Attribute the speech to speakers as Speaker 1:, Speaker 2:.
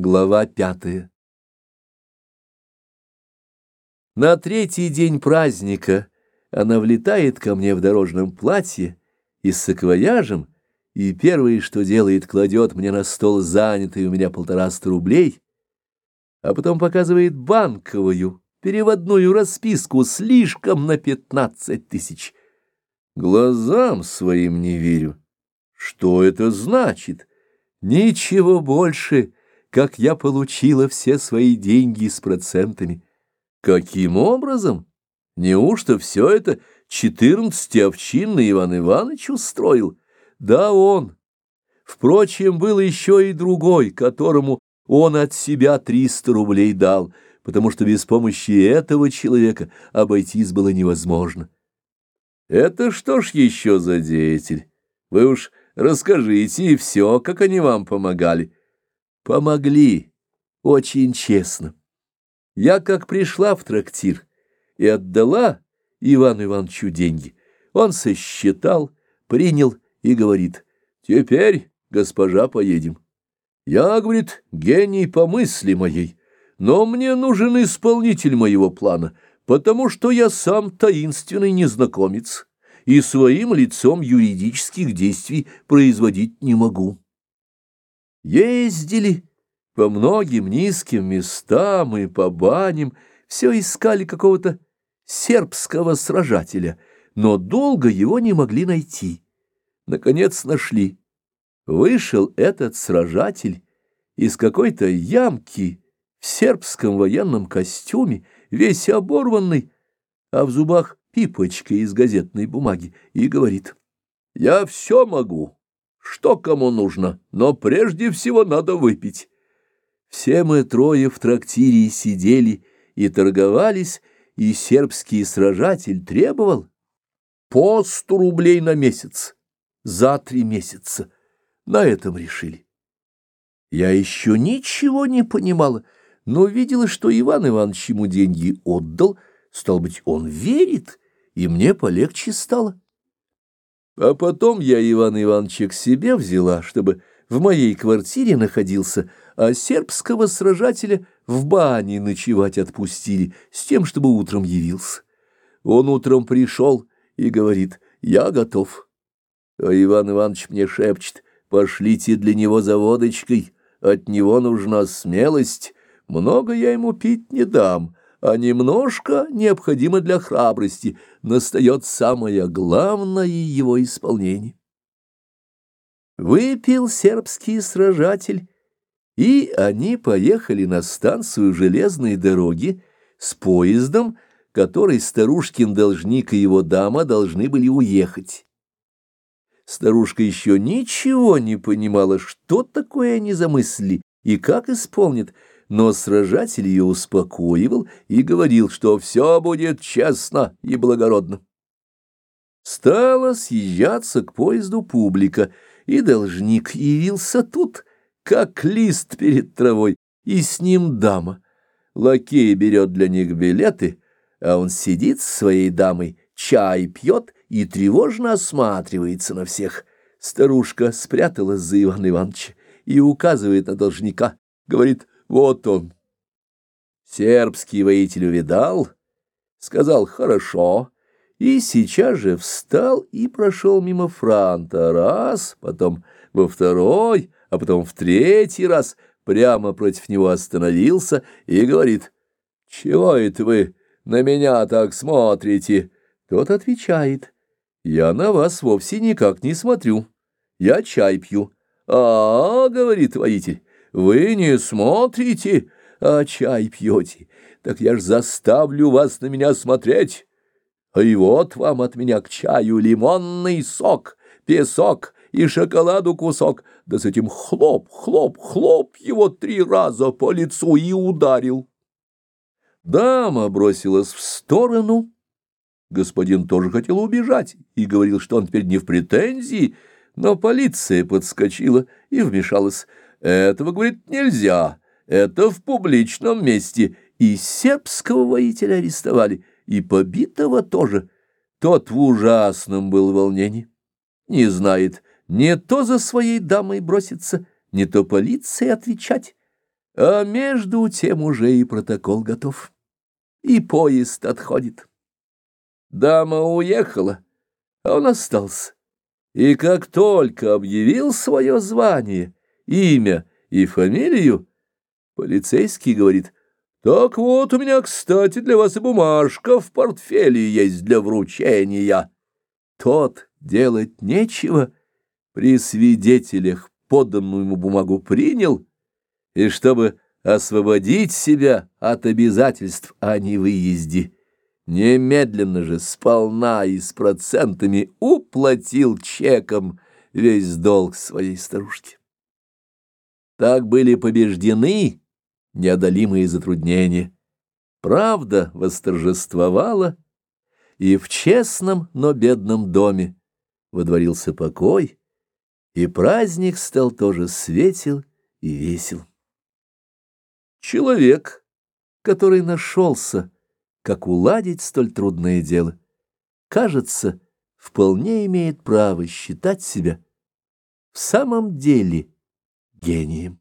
Speaker 1: Глава пятая На третий день праздника она влетает ко мне в дорожном платье и с саквояжем, и первое, что делает, кладет мне на стол занятый у меня полтораста рублей, а потом показывает банковую, переводную расписку слишком на пятнадцать тысяч. Глазам своим не верю. Что это значит? Ничего больше, как я получила все свои деньги с процентами. Каким образом? Неужто все это четырнадцати-овчинный Иван Иванович устроил? Да он. Впрочем, был еще и другой, которому он от себя триста рублей дал, потому что без помощи этого человека обойтись было невозможно. Это что ж еще за деятель? Вы уж Расскажите и все, как они вам помогали. Помогли, очень честно. Я как пришла в трактир и отдала Ивану Ивановичу деньги, он сосчитал, принял и говорит, «Теперь, госпожа, поедем». Я, говорит, гений по мысли моей, но мне нужен исполнитель моего плана, потому что я сам таинственный незнакомец и своим лицом юридических действий производить не могу. Ездили по многим низким местам и по баням, все искали какого-то сербского сражателя, но долго его не могли найти. Наконец нашли. Вышел этот сражатель из какой-то ямки в сербском военном костюме, весь оборванный, а в зубах пипочкой из газетной бумаги и говорит, «Я все могу, что кому нужно, но прежде всего надо выпить». Все мы трое в трактире сидели и торговались, и сербский сражатель требовал по сто рублей на месяц, за три месяца. На этом решили. Я еще ничего не понимала, но видела, что Иван Иванович ему деньги отдал, Стал быть, он верит, и мне полегче стало. А потом я Ивана Ивановича к себе взяла, чтобы в моей квартире находился, а сербского сражателя в бане ночевать отпустили, с тем, чтобы утром явился. Он утром пришел и говорит, я готов. А Иван Иванович мне шепчет, пошлите для него за водочкой, от него нужна смелость, много я ему пить не дам, а немножко необходимо для храбрости, настает самое главное его исполнение. Выпил сербский сражатель, и они поехали на станцию железной дороги с поездом, который старушкин должник и его дама должны были уехать. Старушка еще ничего не понимала, что такое они замыслили и как исполнят, но сражатель ее успокоивал и говорил, что все будет честно и благородно. Стала съезжаться к поезду публика, и должник явился тут, как лист перед травой, и с ним дама. Лакей берет для них билеты, а он сидит с своей дамой, чай пьет и тревожно осматривается на всех. Старушка спряталась за Ивана Ивановича и указывает на должника, говорит — вот он. Сербский воитель увидал, сказал «хорошо», и сейчас же встал и прошел мимо франта раз, потом во второй, а потом в третий раз прямо против него остановился и говорит «Чего это вы на меня так смотрите?» Тот отвечает «Я на вас вовсе никак не смотрю, я чай пью». «А, говорит воитель, вы не смотрите, а чай пьете. Так я ж заставлю вас на меня смотреть. А и вот вам от меня к чаю лимонный сок, песок и шоколаду кусок. Да с этим хлоп, хлоп, хлоп его три раза по лицу и ударил. Дама бросилась в сторону. Господин тоже хотел убежать и говорил, что он теперь не в претензии, но полиция подскочила и вмешалась. Этого, говорит, нельзя, это в публичном месте. И сербского воителя арестовали, и побитого тоже. Тот в ужасном был волнении. Не знает, не то за своей дамой броситься, не то полиции отвечать. А между тем уже и протокол готов, и поезд отходит. Дама уехала, а он остался. И как только объявил свое звание, имя и фамилию, полицейский говорит, «Так вот у меня, кстати, для вас и бумажка в портфеле есть для вручения». Тот делать нечего, при свидетелях поданную ему бумагу принял, и чтобы освободить себя от обязательств о невыезде, немедленно же сполна и с процентами уплатил чеком весь долг своей старушки. Так были побеждены неодолимые затруднения. Правда восторжествовала, и в честном, но бедном доме водворился покой, и праздник стал тоже светел и весел. Человек, который нашелся, как уладить столь трудное дело, кажется, вполне имеет право считать себя в самом деле гением.